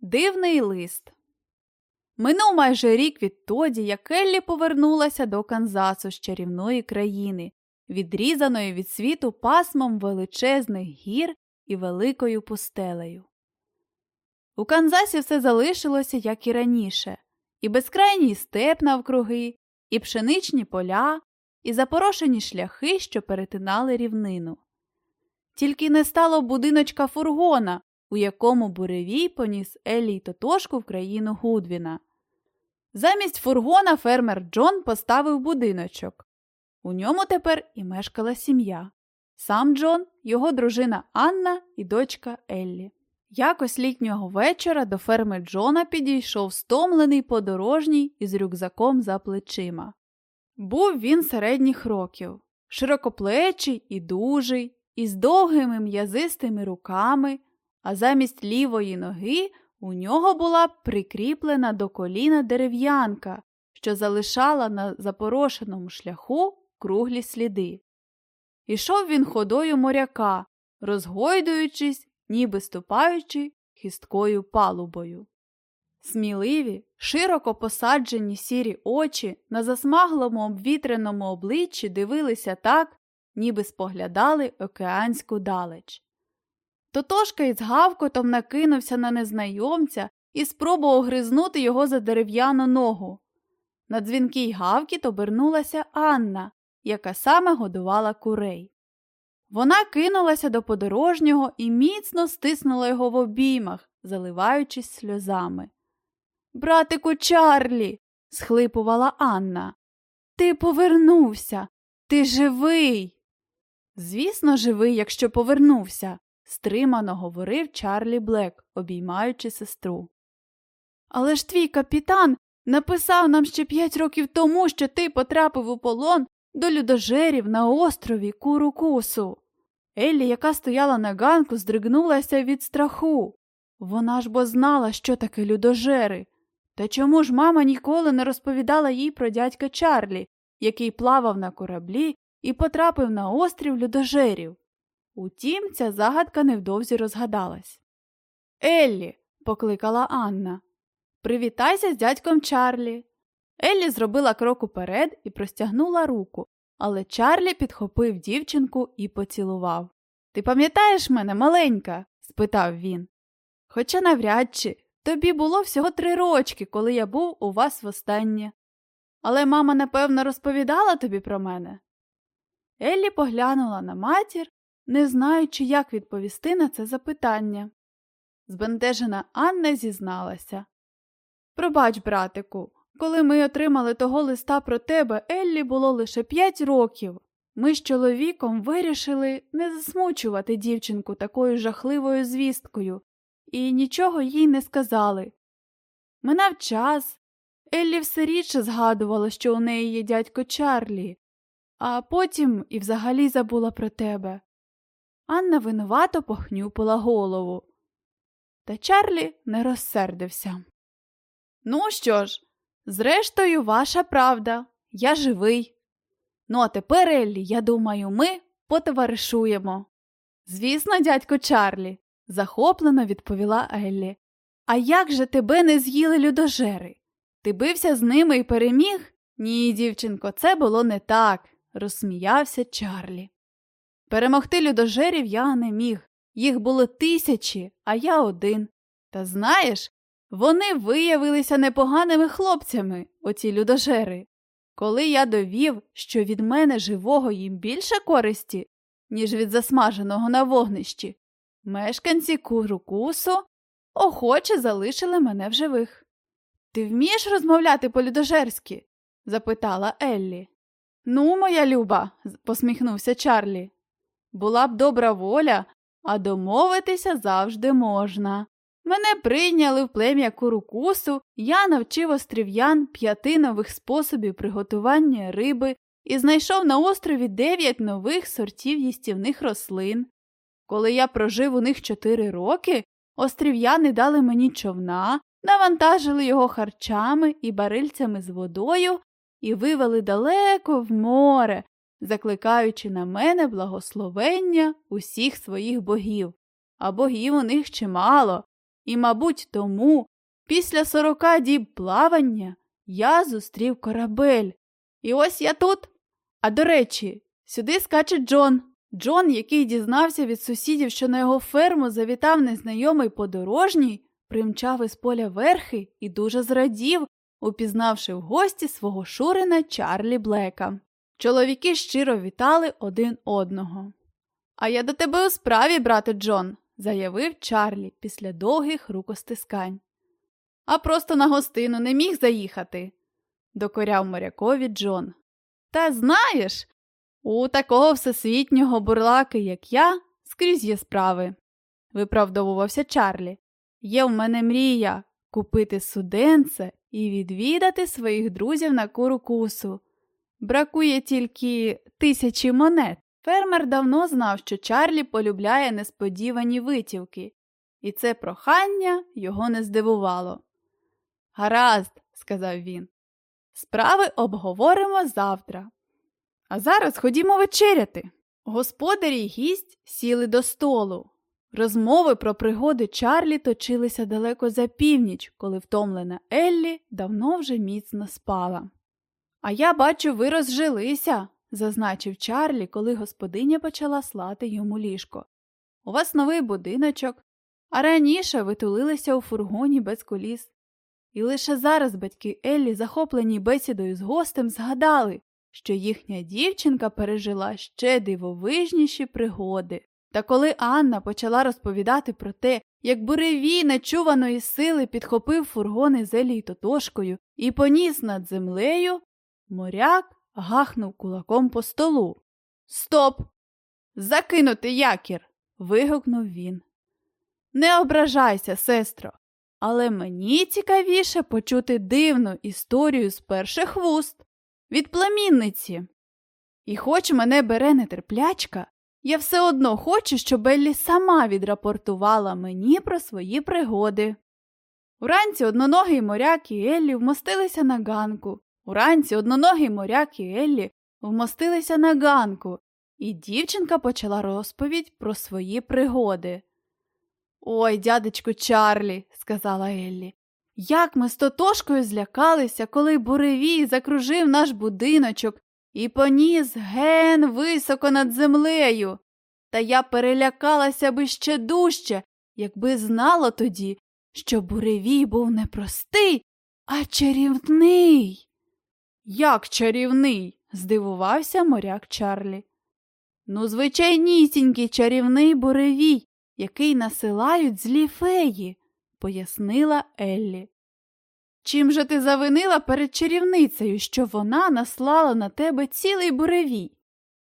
Дивний лист. Минув майже рік відтоді, як Еллі повернулася до Канзасу з чарівної країни, відрізаної від світу пасмом величезних гір і великою пустелею. У Канзасі все залишилося, як і раніше, і безкрайній степ навкруги, і пшеничні поля, і запорошені шляхи, що перетинали рівнину. Тільки не стало будиночка фургона, у якому буревій поніс Еллі й Тотошку в країну Гудвіна. Замість фургона фермер Джон поставив будиночок. У ньому тепер і мешкала сім'я. Сам Джон, його дружина Анна і дочка Еллі. Якось літнього вечора до ферми Джона підійшов стомлений подорожній із рюкзаком за плечима. Був він середніх років, широкоплечий і дужий, із довгими м'язистими руками, а замість лівої ноги у нього була прикріплена до коліна дерев'янка, що залишала на запорошеному шляху круглі сліди. Ішов він ходою моряка, розгойдуючись, ніби ступаючи хисткою палубою. Сміливі, широко посаджені сірі очі на засмаглому обвітреному обличчі дивилися так, ніби споглядали океанську далеч. Тотошка із гавкотом накинувся на незнайомця і спробував гризнути його за дерев'яну ногу. На дзвінкий гавкіт обернулася Анна, яка саме годувала курей. Вона кинулася до подорожнього і міцно стиснула його в обіймах, заливаючись сльозами. Братику Чарлі, схлипувала Анна. Ти повернувся. Ти живий. Звісно, живий, якщо повернувся, стримано говорив Чарлі Блек, обіймаючи сестру. Але ж твій капітан написав нам ще п'ять років тому, що ти потрапив у полон до людожерів на острові Курукусу. Еллі, яка стояла на ганку, здригнулася від страху. Вона ж бо знала, що таке людожери. Та чому ж мама ніколи не розповідала їй про дядька Чарлі, який плавав на кораблі і потрапив на острів людожерів? Утім, ця загадка невдовзі розгадалась. Еллі, покликала Анна, привітайся з дядьком Чарлі. Еллі зробила крок уперед і простягнула руку, але Чарлі підхопив дівчинку і поцілував. Ти пам'ятаєш мене, маленька? спитав він. Хоча навряд чи тобі було всього три рочки, коли я був у вас востаннє. Але мама, напевно, розповідала тобі про мене. Еллі поглянула на матір, не знаючи, як відповісти на це запитання. Збентежена Анна зізналася. Пробач, братику, коли ми отримали того листа про тебе, Еллі було лише п'ять років. Ми з чоловіком вирішили не засмучувати дівчинку такою жахливою звісткою і нічого їй не сказали. Минав час. Еллі все рідше згадувала, що у неї є дядько Чарлі, а потім і взагалі забула про тебе. Анна винувато похнюпила голову. Та Чарлі не розсердився. Ну що ж, зрештою, ваша правда, я живий. Ну, а тепер, Еллі, я думаю, ми потоваришуємо. Звісно, дядько Чарлі, захоплено відповіла Еллі. А як же тебе не з'їли людожери? Ти бився з ними і переміг? Ні, дівчинко, це було не так, розсміявся Чарлі. Перемогти людожерів я не міг. Їх було тисячі, а я один. Та знаєш, вони виявилися непоганими хлопцями, оці людожери. Коли я довів, що від мене живого їм більше користі, ніж від засмаженого на вогнищі, мешканці Курукусу охоче залишили мене в живих. Ти вмієш розмовляти по-людожерськи? запитала Еллі. Ну, моя люба, посміхнувся Чарлі. Була б добра воля, а домовитися завжди можна. Мене прийняли в плем'я курукусу, я навчив острів'ян п'яти нових способів приготування риби і знайшов на острові дев'ять нових сортів їстівних рослин. Коли я прожив у них чотири роки, острів'яни дали мені човна, навантажили його харчами і барильцями з водою і вивели далеко в море, закликаючи на мене благословення усіх своїх богів. А богів у них чимало, І, мабуть, тому, після сорока діб плавання, я зустрів корабель. І ось я тут. А до речі, сюди скаче Джон. Джон, який дізнався від сусідів, що на його ферму завітав незнайомий подорожній, примчав із поля верхи і дуже зрадів, упізнавши в гості свого шурина Чарлі Блека. Чоловіки щиро вітали один одного. А я до тебе у справі, брате Джон, заявив Чарлі після довгих рукостискань. А просто на гостину не міг заїхати, докоряв морякові Джон. Та знаєш, у такого всесвітнього бурлаки, як я, скрізь є справи, виправдовувався Чарлі. Є в мене мрія купити суденце і відвідати своїх друзів на курукусу. Бракує тільки тисячі монет. Фермер давно знав, що Чарлі полюбляє несподівані витівки, і це прохання його не здивувало. Гаразд, сказав він, справи обговоримо завтра. А зараз ходімо вечеряти. Господарі й гість сіли до столу. Розмови про пригоди Чарлі точилися далеко за північ, коли втомлена Еллі давно вже міцно спала. А я бачу, ви розжилися, зазначив Чарлі, коли господиня почала слати йому ліжко. У вас новий будиночок, а раніше ви тулилися у фургоні без коліс. І лише зараз батьки Еллі, захоплені бесідою з гостем, згадали, що їхня дівчинка пережила ще дивовижніші пригоди. Та коли Анна почала розповідати про те, як буревій нечуваної сили підхопив фургони з Елі Тотошкою і поніс над землею, моряк гахнув кулаком по столу. Стоп! Закинути якір. вигукнув він. Не ображайся, сестро, але мені цікавіше почути дивну історію з перших вуст від племінниці. І хоч мене бере нетерплячка, я все одно хочу, щоб Еллі сама відрапортувала мені про свої пригоди. Уранці одноногий моряк і Еллі вмостилися на ганку. Уранці одноногий моряк і Еллі вмостилися на ганку, і дівчинка почала розповідь про свої пригоди. Ой, дядечку Чарлі, сказала Еллі, як ми з Тотошкою злякалися, коли буревій закружив наш будиночок і поніс ген високо над землею. Та я перелякалася би ще дужче, якби знала тоді, що буревій був не простий, а чарівний. Як чарівний? здивувався моряк Чарлі. Ну, звичайнісінький чарівний буревій, який насилають злі феї, пояснила Еллі. Чим же ти завинила перед чарівницею, що вона наслала на тебе цілий буревій?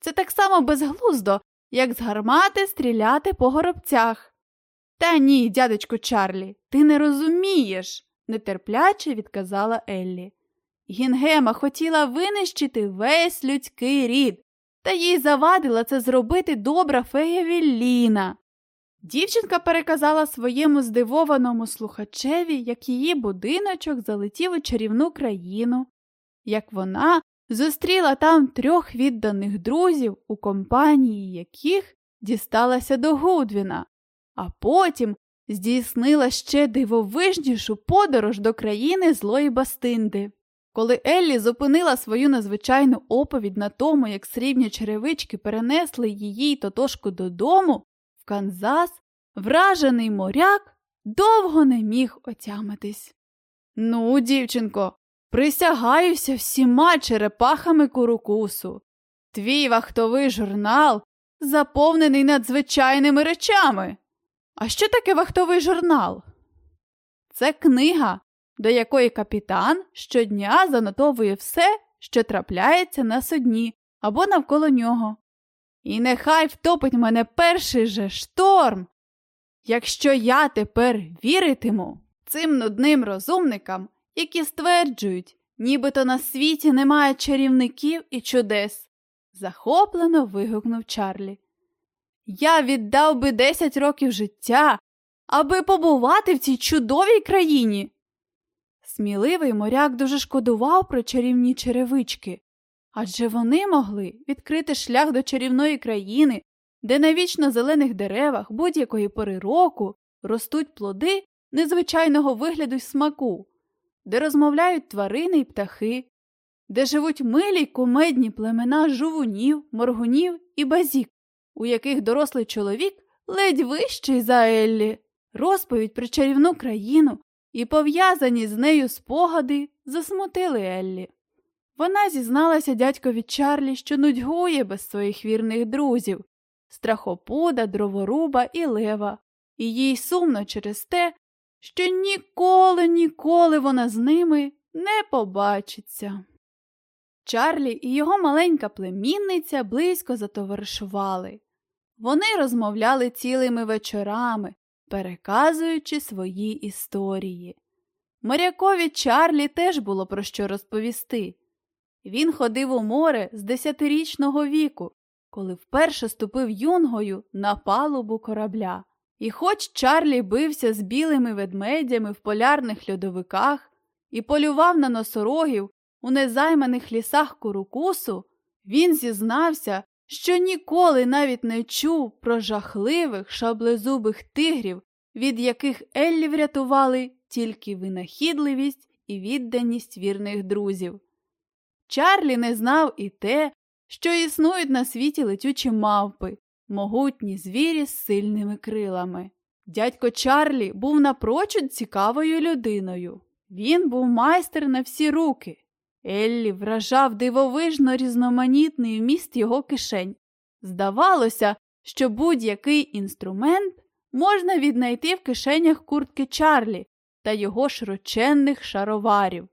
Це так само безглуздо, як з гармати стріляти по горобцях. Та ні, дядечко Чарлі, ти не розумієш, нетерпляче відказала Еллі. Гінгема хотіла винищити весь людський рід, та їй завадила це зробити добра фея Вілліна. Дівчинка переказала своєму здивованому слухачеві, як її будиночок залетів у чарівну країну, як вона зустріла там трьох відданих друзів, у компанії яких дісталася до Гудвіна, а потім здійснила ще дивовижнішу подорож до країни злої Бастинди. Коли Еллі зупинила свою надзвичайну оповідь на тому, як срібні черевички перенесли її тотошку додому, в Канзас, вражений моряк, довго не міг отямитись. Ну, дівчинко, присягаюся всіма черепахами курукусу. Твій вахтовий журнал заповнений надзвичайними речами. А що таке вахтовий журнал? Це книга, до якої капітан щодня занотовує все, що трапляється на судні або навколо нього. І нехай втопить мене перший же шторм. Якщо я тепер віритиму цим нудним розумникам, які стверджують, нібито на світі немає чарівників і чудес, захоплено вигукнув Чарлі. Я віддав би десять років життя, аби побувати в цій чудовій країні. Сміливий моряк дуже шкодував про чарівні черевички, адже вони могли відкрити шлях до чарівної країни, де на вічно зелених деревах будь-якої пори року ростуть плоди незвичайного вигляду й смаку, де розмовляють тварини й птахи, де живуть милі й кумедні племена жувунів, моргунів і базік, у яких дорослий чоловік ледь вищий за Еллі, розповідь про чарівну країну і пов'язані з нею спогади засмутили Еллі. Вона зізналася дядькові Чарлі, що нудьгує без своїх вірних друзів страхопуда, дроворуба і лева, і їй сумно через те, що ніколи, ніколи вона з ними не побачиться. Чарлі і його маленька племінниця близько затоваришували. Вони розмовляли цілими вечорами, переказуючи свої історії. Морякові Чарлі теж було про що розповісти. Він ходив у море з десятирічного віку, коли вперше ступив юнгою на палубу корабля. І хоч Чарлі бився з білими ведмедями в полярних льодовиках і полював на носорогів у незайманих лісах Курукусу, він зізнався, що ніколи навіть не чув про жахливих шаблезубих тигрів, від яких Еллі врятували тільки винахідливість і відданість вірних друзів. Чарлі не знав і те, що існують на світі летючі мавпи, могутні звірі з сильними крилами. Дядько Чарлі був напрочуд цікавою людиною. Він був майстер на всі руки. Еллі вражав дивовижно різноманітний вміст його кишень. Здавалося, що будь-який інструмент можна віднайти в кишенях куртки Чарлі та його широченних шароварів.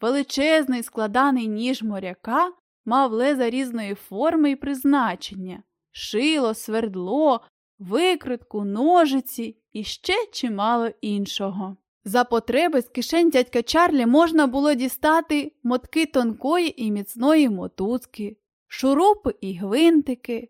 Величезний складаний ніж моряка мав леза різної форми і призначення шило, свердло, викритку, ножиці і ще чимало іншого. За потреби з кишень дядька Чарлі можна було дістати мотки тонкої і міцної мотузки, шурупи і гвинтики,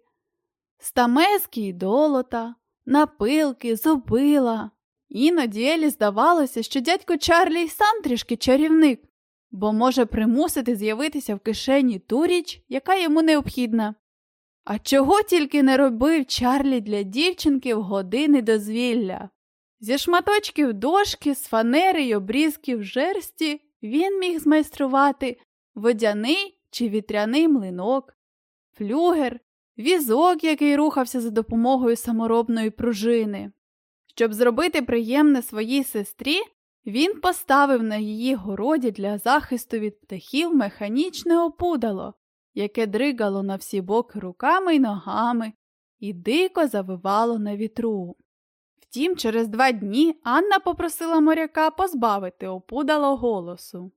стамески і долота, напилки, зубила. Іноді Елі здавалося, що дядько Чарлі й сам трішки чарівник, бо може примусити з'явитися в кишені ту річ, яка йому необхідна. А чого тільки не робив Чарлі для дівчинки в години дозвілля? Зі шматочків дошки, з фанери й обрізків жерсті він міг змайструвати водяний чи вітряний млинок, флюгер, візок, який рухався за допомогою саморобної пружини. Щоб зробити приємне своїй сестрі, він поставив на її городі для захисту від птахів механічне опудало, яке дригало на всі боки руками й ногами і дико завивало на вітру. Втім, через два дні Анна попросила моряка позбавити опудало голосу.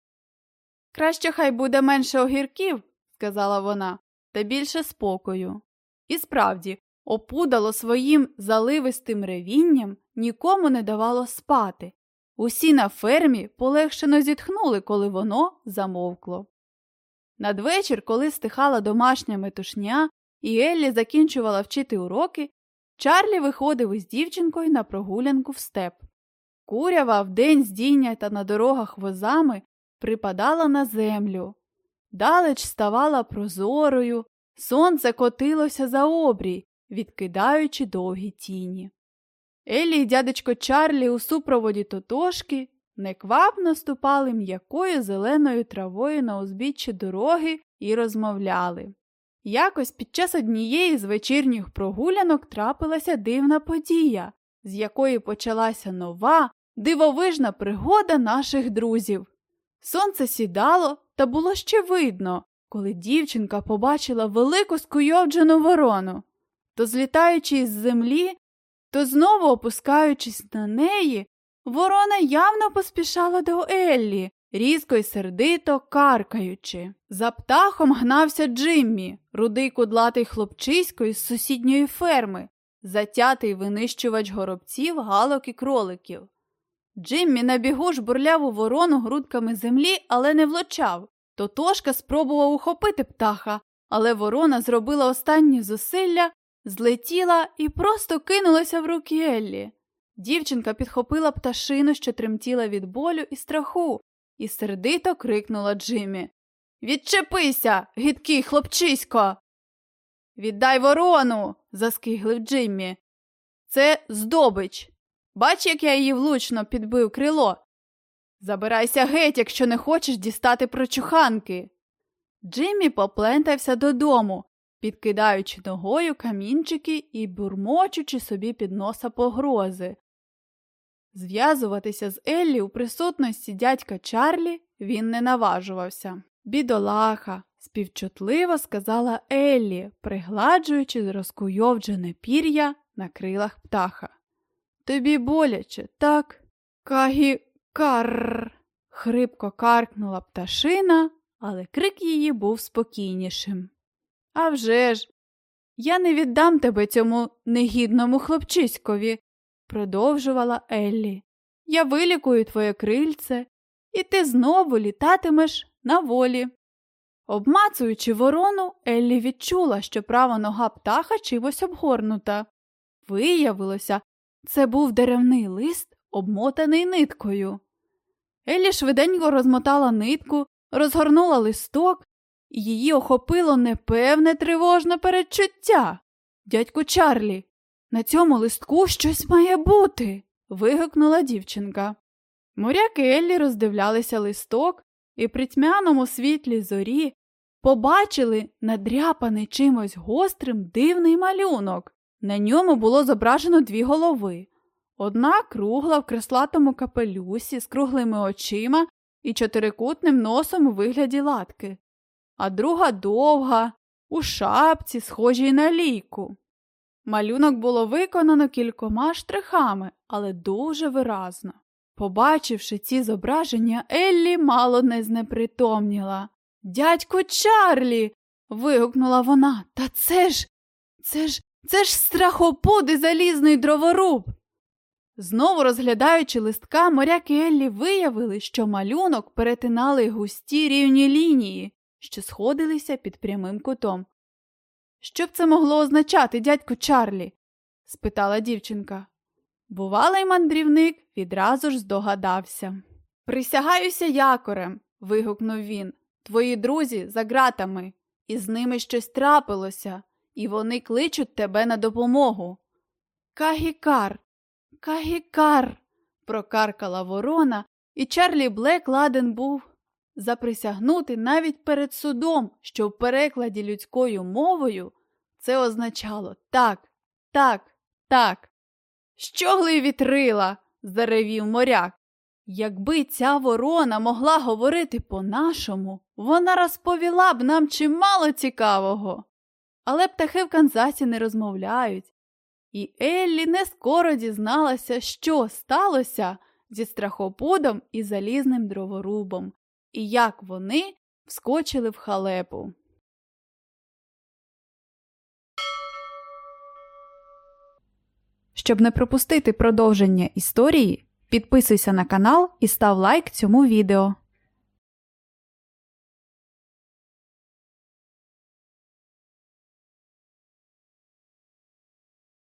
Краще хай буде менше огірків, сказала вона, та більше спокою. І справді, опудало своїм заливистим ревінням нікому не давало спати. Усі на фермі полегшено зітхнули, коли воно замовкло. Надвечір, коли стихала домашня метушня, і Еллі закінчувала вчити уроки, Чарлі виходив із дівчинкою на прогулянку в степ. Курява вдень здійнята на дорогах возами припадала на землю. Далеч ставала прозорою, сонце котилося за обрій, відкидаючи довгі тіні. Еллі й дядечко Чарлі у супроводі тотошки неквапно ступали м'якою зеленою травою на узбіччі дороги і розмовляли. Якось під час однієї з вечірніх прогулянок трапилася дивна подія, з якої почалася нова, дивовижна пригода наших друзів. Сонце сідало, та було ще видно, коли дівчинка побачила велику скуйовджену ворону, то злітаючи із землі, то знову опускаючись на неї, ворона явно поспішала до Еллі, різко й сердито каркаючи. За птахом гнався Джиммі, рудий кудлатий хлопчисько із сусідньої ферми, затятий винищувач горобців, галок і кроликів. Джиммі на бігу жбурляв у ворону грудками землі, але не влучав. Тотошка спробував ухопити птаха, але ворона зробила останні зусилля, злетіла і просто кинулася в руки Еллі. Дівчинка підхопила пташину, що тремтіла від болю і страху, і сердито крикнула Джиммі. Відчепися, гидкий хлопчисько. Віддай ворону. заскиглив Джиммі. Це здобич. Бач, як я її влучно підбив крило. Забирайся геть, якщо не хочеш дістати прочуханки. Джиммі поплентався додому, підкидаючи ногою камінчики і бурмочучи собі під носа погрози. Зв'язуватися з Еллі у присутності дядька Чарлі він не наважувався. Бідолаха, співчутливо сказала Еллі, пригладжуючи розкуйовджене пір'я на крилах птаха. Тобі боляче, так? Кагі карр. хрипко каркнула пташина, але крик її був спокійнішим. «А вже ж, я не віддам тебе цьому негідному хлопчиськові, продовжувала Еллі. Я вилікую твоє крильце, і ти знову літатимеш на волі. Обмацуючи ворону, Еллі відчула, що права нога птаха чимось обгорнута. Виявилося, це був деревний лист, обмотаний ниткою. Еллі швиденько розмотала нитку, розгорнула листок, і її охопило непевне тривожне передчуття. Дядьку Чарлі, на цьому листку щось має бути. вигукнула дівчинка. Моряки Еллі роздивлялися листок і при тьмяному світлі зорі побачили надряпаний чимось гострим дивний малюнок. На ньому було зображено дві голови. Одна кругла в креслатому капелюсі з круглими очима і чотирикутним носом у вигляді латки, а друга довга, у шапці, схожій на лійку. Малюнок було виконано кількома штрихами, але дуже виразно. Побачивши ці зображення, Еллі мало не знепритомніла. Дядько Чарлі. вигукнула вона. Та це ж, це ж, це ж страхопуд і залізний дроворуб. Знову розглядаючи листка, моряки Еллі виявили, що малюнок перетинали густі рівні лінії, що сходилися під прямим кутом. Що б це могло означати, дядько Чарлі? спитала дівчинка. Бувалий мандрівник відразу ж здогадався. Присягаюся якорем. вигукнув він. Твої друзі за ґратами, і з ними щось трапилося, і вони кличуть тебе на допомогу. Кагікар, кагікар, прокаркала ворона, і Чарлі Блек ладен був заприсягнути навіть перед судом, що в перекладі людською мовою це означало так, так, так. Щогли вітрила, заревів моряк. Якби ця ворона могла говорити по-нашому, вона розповіла б нам чимало цікавого. Але птахи в Канзасі не розмовляють, і Еллі не скоро дізналася, що сталося зі страхопудом і залізним дроворубом, і як вони вскочили в халепу. Щоб не пропустити продовження історії, підписуйся на канал і став лайк цьому відео.